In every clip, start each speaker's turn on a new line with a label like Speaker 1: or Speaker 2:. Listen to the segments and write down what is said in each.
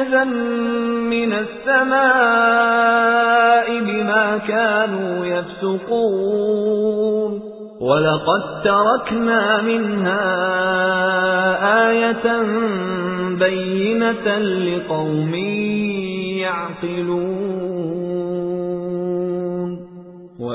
Speaker 1: رجزا من السماء بما كانوا يفسقون. وَلَقَدْ تَرَكْنَا مِنْهَا آيَةً بَيِّنَةً لِقَوْمٍ يَعْقِلُونَ.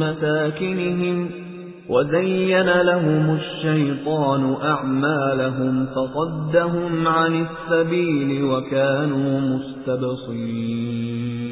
Speaker 1: مساكنهم وزين لهم الشيطان أعمالهم فصدهم عن السبيل وكانوا مستبصرين.